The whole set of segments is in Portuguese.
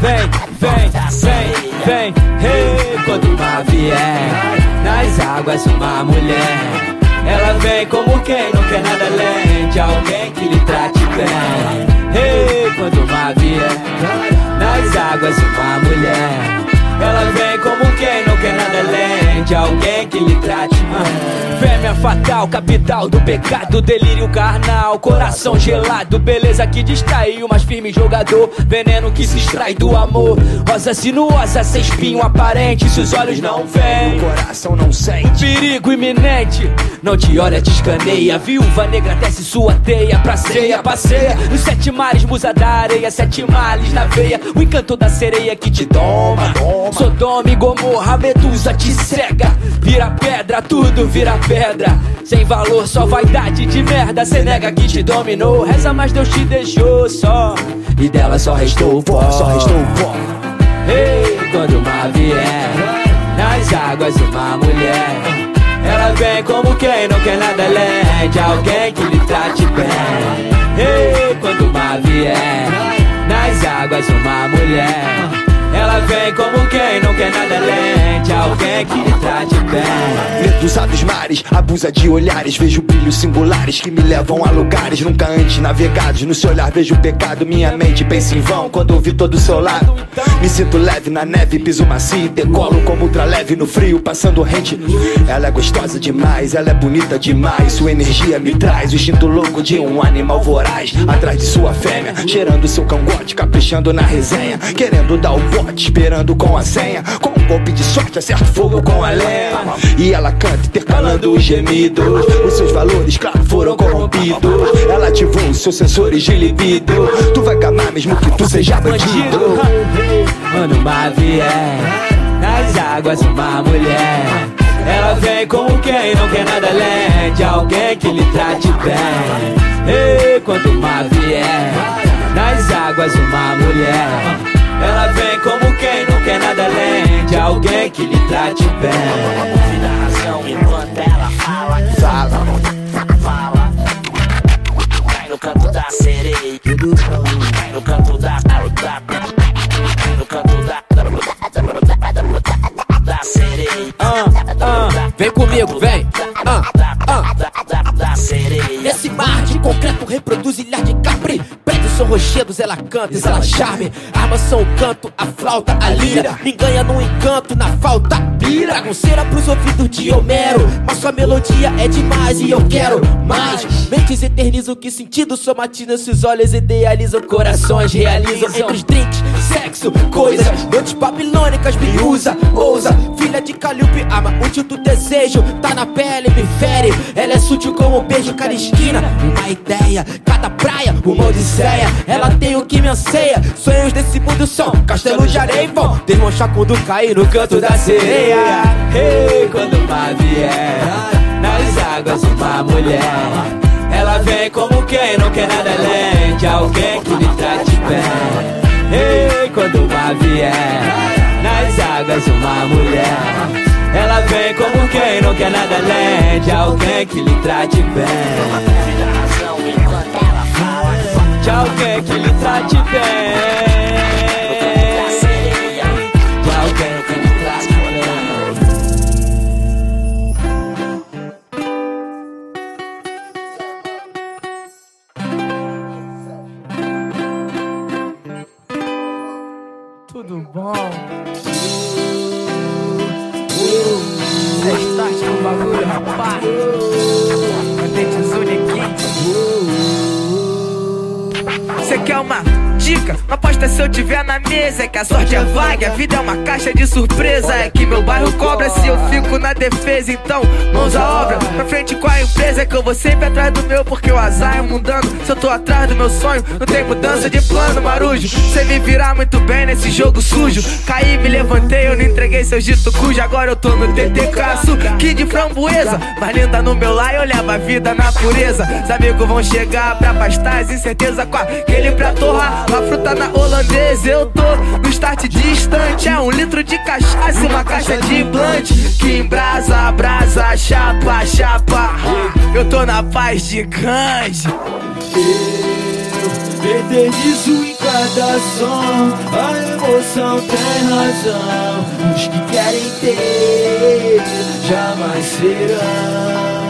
Vem, vem, vem, vem, hey, quando uma vier nas águas uma mulher. Ela vem como quem não quer nada além de alguém que lhe trate bem. Hey, quando uma vier nas águas uma mulher. Ela vem como quem de alguém que lhe trate. Fêmea fatal, capital do pecado, delírio carnal, coração gelado, beleza que distrai o mais firme jogador, veneno que se extrai do amor. Rosa sinuosa, sem espinho aparente, se os olhos não veem, O coração não sente. perigo iminente. Não te olha, te escaneia. Viúva negra tece sua teia pra ceia, passeia. Nos sete mares, musa da areia, sete males na veia. O encanto da sereia que te doma. Sodoma e Gomorra, Medusa te cega. Vira pedra, tudo vira pedra. Sem valor, só vaidade de merda. Cê nega que te dominou. Reza, mas Deus te deixou só. E dela só restou o pó. Só restou o pó. Ei, quando uma vier nas águas uma mulher. Ela vem como quem não quer nada além de alguém que lhe trate bem. Ei, quando uma vier nas águas uma mulher. Vem como quem não quer nada além de alguém que trate bem. Medusa dos mares, abusa de olhares. Vejo brilhos singulares que me levam a lugares nunca antes navegados. No seu olhar vejo pecado, minha mente pensa em vão. Quando ouvi todo o seu lado, me sinto leve na neve, piso macio e decolo como ultra leve no frio, passando rente. Ela é gostosa demais, ela é bonita demais. Sua energia me traz o instinto louco de um animal voraz. Atrás de sua fêmea, cheirando seu cangote, caprichando na resenha. Querendo dar o bote, esperando com a senha. Com um golpe de sorte, acerto fogo com a lenha. E ela canta intercalando os gemidos. Os seus valores, claro, foram corrompidos. Ela ativou os seus sensores de libido. Tu vai gamar mesmo que tu seja bandido. Quando uma vier nas águas uma mulher. Ela vem como quem não quer nada além de alguém que lhe trate bem. Ei, quando uma vier nas águas uma mulher. Alguém que lhe trate bem. Dá razão enquanto ela fala, Fala, fala. Cai no canto da sereia. Cai no canto da. da no canto da. Da sereia. Ah, ah, vem comigo, vem. Ah, ah. Da, da, da sereia. Nesse mar de concreto reproduz ilhar de capri são rochedos, ela canta, ela charme. Armas são o canto, a flauta, a lira. Me ganha no encanto, na falta, pira Bagunceira pros ouvidos de Homero. Mas sua melodia é demais e eu quero mais. Mentes eternizam que sentido somatizam Esses olhos idealizam, corações realizam. Entre os drinks, sexo, coisas Noites babilônicas, me usa, ousa. Filha de Calíope, ama útil do desejo. Tá na pele, me fere. Ela é sutil como um beijo, cada esquina Uma ideia, cada praia, uma odisseia Ela tem o que me anseia Sonhos desse mundo são castelo de areia e vão Desmanchar quando cair no canto da sereia Ei, quando uma vier nas águas uma mulher. Ela vem como quem não quer nada além de alguém que lhe trate bem. Ei, quando uma vier nas águas uma mulher. Ela vem como quem não quer nada além de alguém que lhe trate bem. De alguém que lhe trate bem. da sereia. De alguém que lhe trate bem. Tudo bom? É start no bagulho, rapaz. Cê quer uma dica? Uma aposta se eu tiver na mesa. É que a sorte é vaga, a vida é uma caixa de surpresa. É que meu bairro cobra se eu fico na defesa. Então, mãos à obra, pra frente com a empresa. É que eu vou sempre atrás do meu, porque o azar é mudando. Se eu tô atrás do meu sonho, não tem mudança de plano, marujo. Cê me virar muito bem nesse jogo sujo. Caí, me levantei, eu não entreguei seu dito cujo. Agora eu tô no TTK, que de framboesa. Mais linda no meu lar, eu levo a vida na pureza. Os amigos vão chegar pra pastar as incerteza com aquele pra torrar. A fruta na holandesa, eu tô no start distante. É um litro de cachaça e uma caixa de blunt. Que embrasa, brasa, chapa, chapa. eu tô na paz de cães. Eu eternizo em cada som, a emoção tem razão. Os que querem ter jamais serão.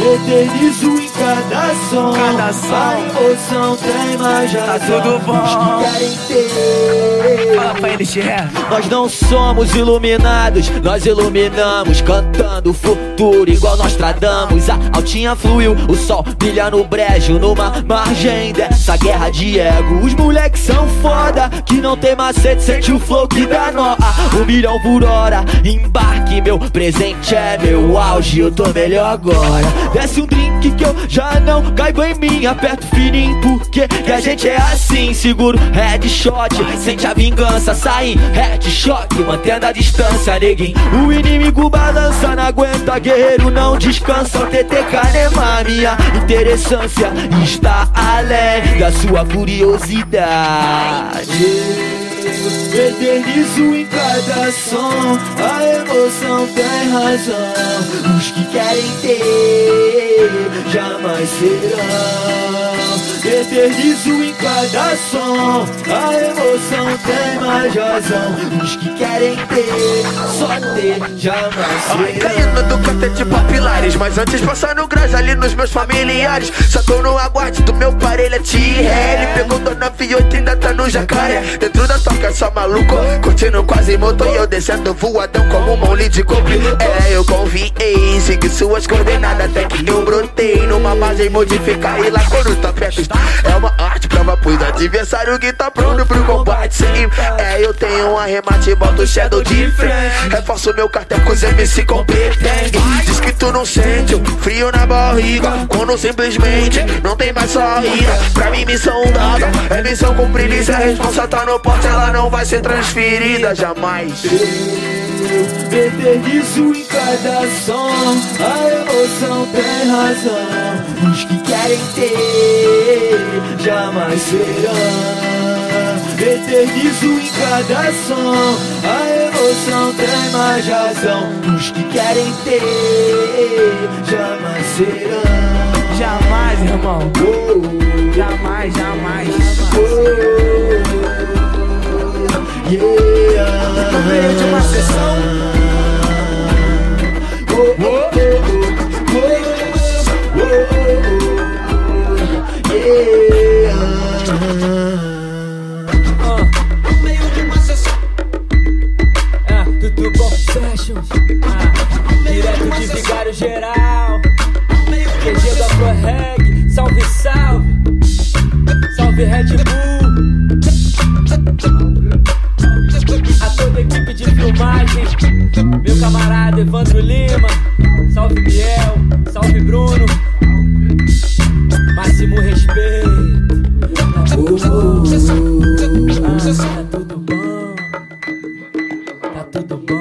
Eternizo em cada som, Cada som. a emoção tem mais Tá razão. tudo bom. Querem ter. Fala pra ele, Xeré. Nós não somos iluminados, nós iluminamos Cantando o futuro igual nós tradamos A altinha fluiu, o sol brilha no brejo Numa margem dessa guerra de ego Os moleques são foda, que não tem macete Sente o flow que dá nó Um milhão por hora, embarque Meu presente é meu auge, eu tô melhor agora Desce um drink que eu já não caibo em mim Aperto fininho porque que a gente é assim Seguro headshot, sente a vingança Sai headshot, mantendo a distância, neguinho. O inimigo balança, não aguenta Guerreiro não descansa, o TTK nema Minha interessância está além da sua curiosidade Eternizo em cada som, a emoção tem razão. Os que querem ter jamais serão. Eternizo em cada som, a emoção tem mais razão. Os que querem ter, só ter, jamais Ai, serão. caindo do canto de papilares Mas antes passando grás ali nos meus familiares. Só tô no aguarde do meu parelhete Ele pegou Dona Fiota ainda tá no jacaré. Dentro da toca só maluco Curtindo quase motor. E eu descendo voadão como um mole de cobre. É, eu confiei, segui suas coordenadas Até que eu brotei. Numa margem modificar E lá quando tá perto É uma arte, prova pros adversário que tá pronto pro combate. Sim, é, eu tenho um arremate, boto shadow de frente. Reforço meu cartel com os MC competentes Diz que tu não sente o frio na barriga Quando simplesmente não tem mais saída. Pra mim missão dada, é missão cumprida. E se a responsa tá no porte, ela não vai ser transferida jamais. Eternizo em cada som, a emoção tem razão. Os que querem ter jamais serão. Eternizo em cada som, a emoção tem mais razão. Os que querem ter jamais serão. Jamais, irmão. No meio de uma sessão. Ah, tudo bom, Sessions. Ah, direto de Vigário Geral. QG do Afro Reg, salve, salve. Salve Red Bull. A toda equipe de filmagem. Meu camarada Evandro Lima. tanto